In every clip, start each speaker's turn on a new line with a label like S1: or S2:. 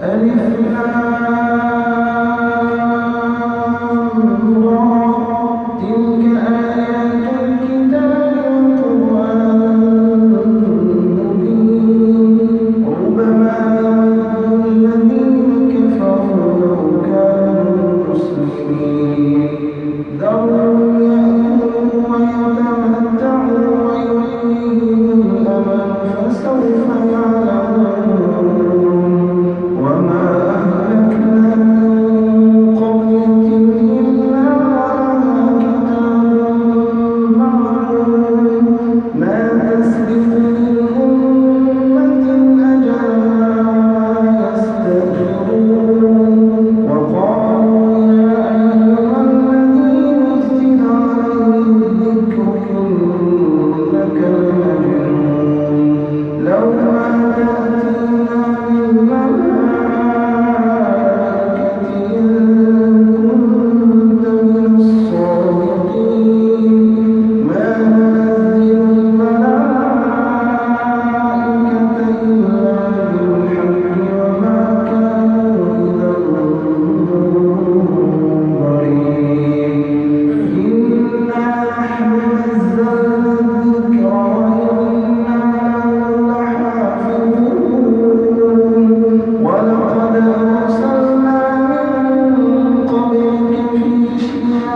S1: فسوف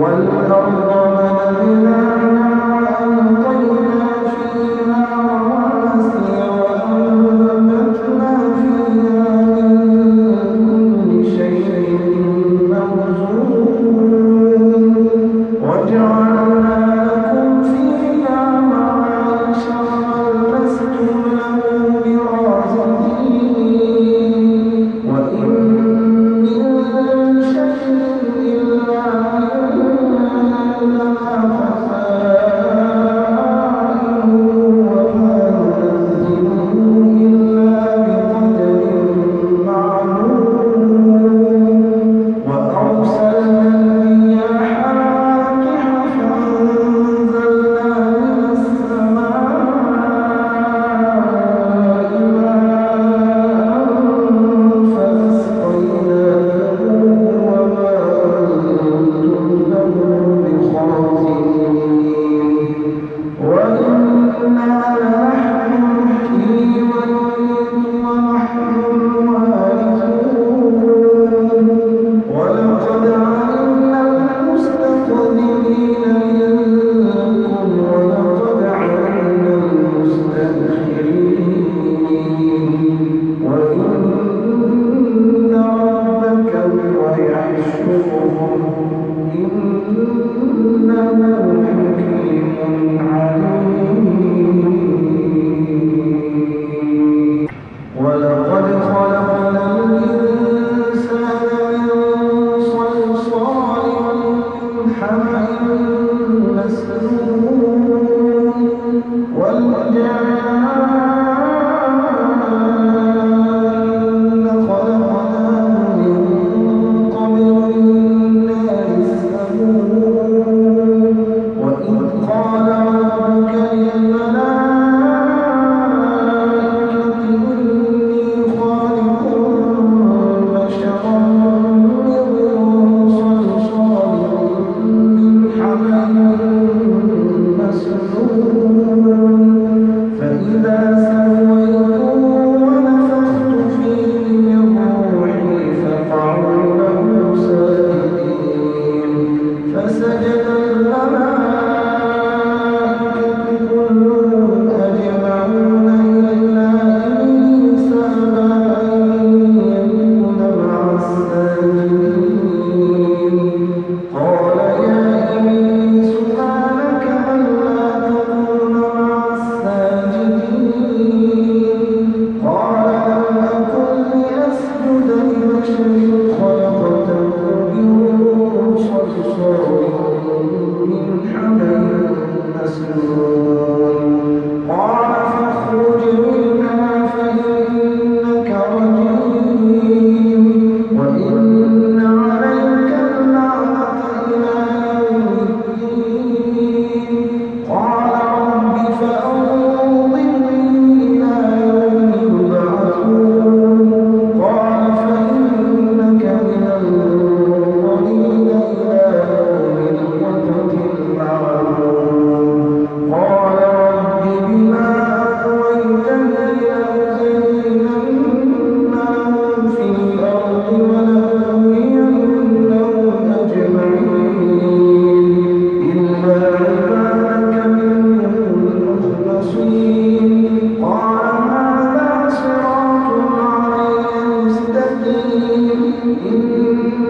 S1: والأرض مددناها Mundra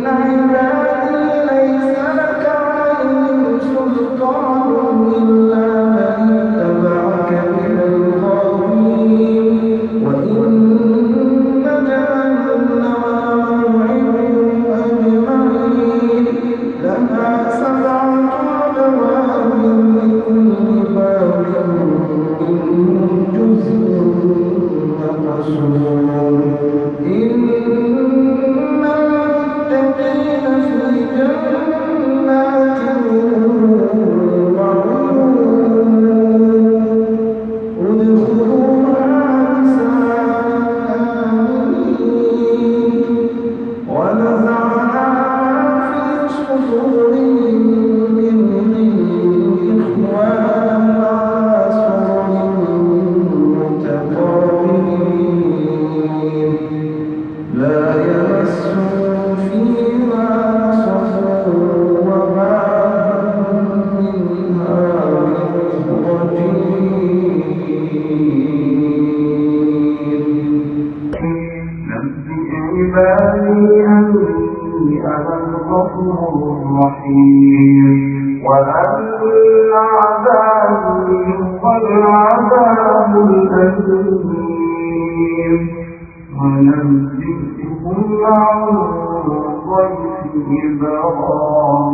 S1: night. العذاب الأليم. ونبئهم عن ضيف إبراهيم.